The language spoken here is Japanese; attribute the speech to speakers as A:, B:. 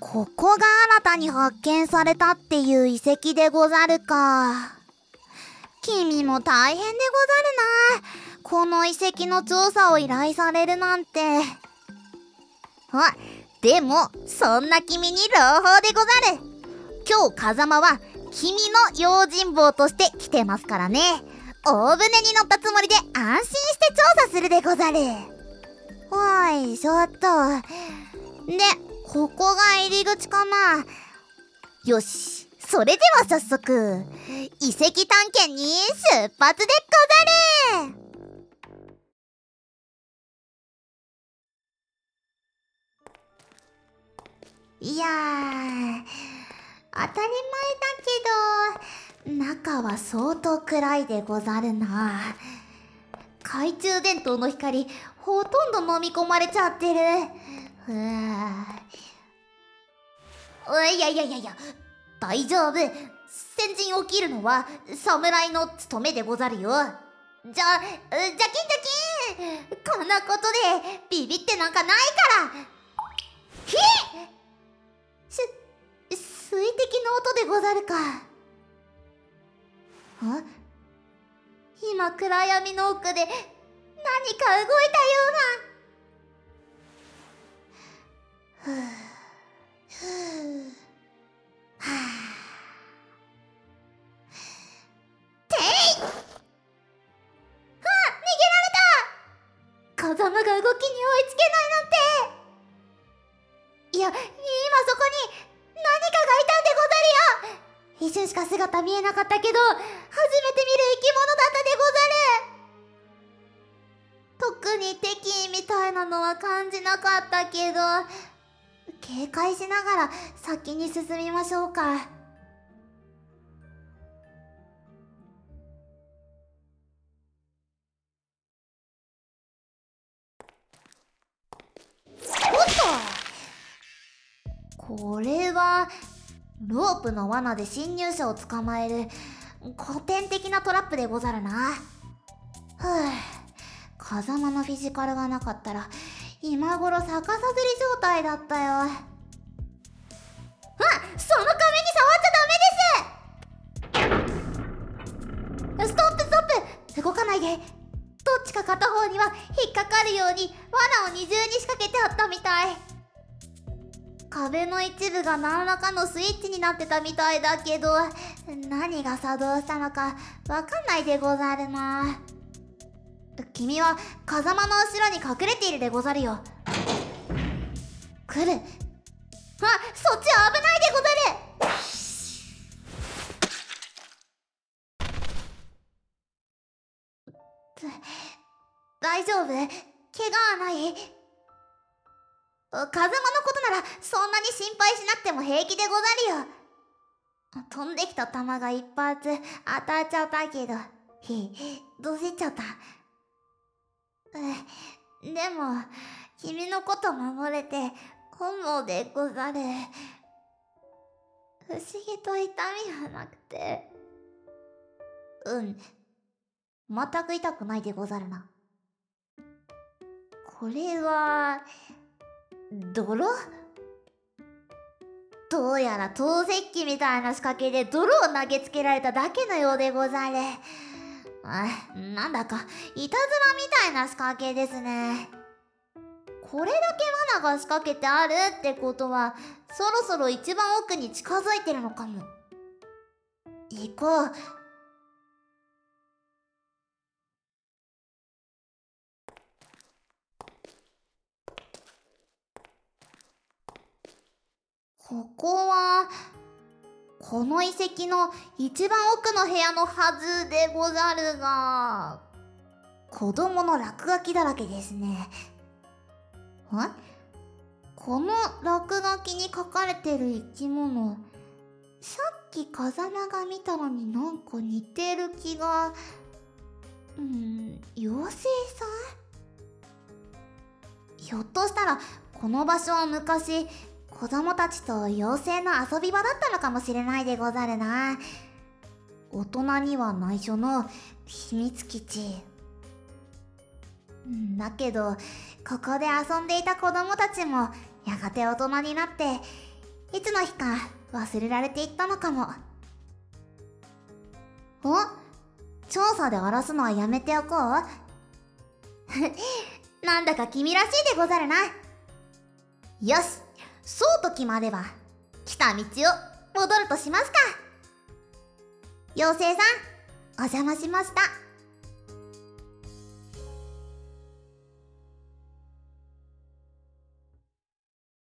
A: ここが新たに発見されたっていう遺跡でござるか。君も大変でござるな。この遺跡の調査を依頼されるなんて。あ、でも、そんな君に朗報でござる。今日風間は君の用心棒として来てますからね。大船に乗ったつもりで安心して調査するでござる。おい、ちょっと。で、ここが入り口かな。よし、それでは早速、遺跡探検に出発でござるいやー、当たり前だけど、中は相当暗いでござるな。懐中電灯の光、ほとんど飲み込まれちゃってる。ふぅ。いやいやいやいや、大丈夫。先陣を切るのは侍の務めでござるよ。じゃ、じゃきんじゃきんこんなことでビビってなんかないからひっす、水滴の音でござるか。あ？今暗闇の奥で何か動いたような。ふぅ、風間が動きに追いつけないなんて。いや、今そこに何かがいたんでござるよ。一瞬しか姿見えなかったけど、初めて見る生き物だったでござる。特に敵意みたいなのは感じなかったけど、警戒しながら先に進みましょうか。これはロープの罠で侵入者を捕まえる古典的なトラップでござるな。ふう。風間のフィジカルがなかったら今頃逆さずり状態だったよ。あその壁に触っちゃダメです。ストップストップ。動かないで。どっちか片方には引っかかるように罠を二重に仕掛けてあったみたい。壁の一部が何らかのスイッチになってたみたいだけど何が作動したのかわかんないでござるな。君は風間の後ろに隠れているでござるよ。来る。あそっち危ないでござる。大丈夫？怪我はない？風間のことそんなに心配しなくても平気でござるよ。飛んできた弾が一発当たっちゃったけど。ひどうしちゃった。でも君のこと守れて本望でござる。不思議と痛みはなくて。うん。全く痛くないでござるな。これは泥？どうやら投石機みたいな仕掛けで泥を投げつけられただけのようでござる。あなんだかいたずらみたいな仕掛けですね。これだけ罠が仕掛けてあるってことはそろそろ一番奥に近づいてるのかも。行こう。ここは、この遺跡の一番奥の部屋のはずでござるが、子供の落書きだらけですね。んこの落書きに書かれてる生き物、さっき風間が見たのになんか似てる気が、うーん、妖精さん？ひょっとしたら、この場所は昔、子供たちと妖精の遊び場だったのかもしれないでござるな。大人には内緒の秘密基地。だけど、ここで遊んでいた子供たちもやがて大人になっていつの日か忘れられていったのかも。お？調査で荒らすのはやめておこう？なんだか君らしいでござるな。よし、そうと決まれば、来た道を戻るとしますか。妖精さん、お邪魔しました。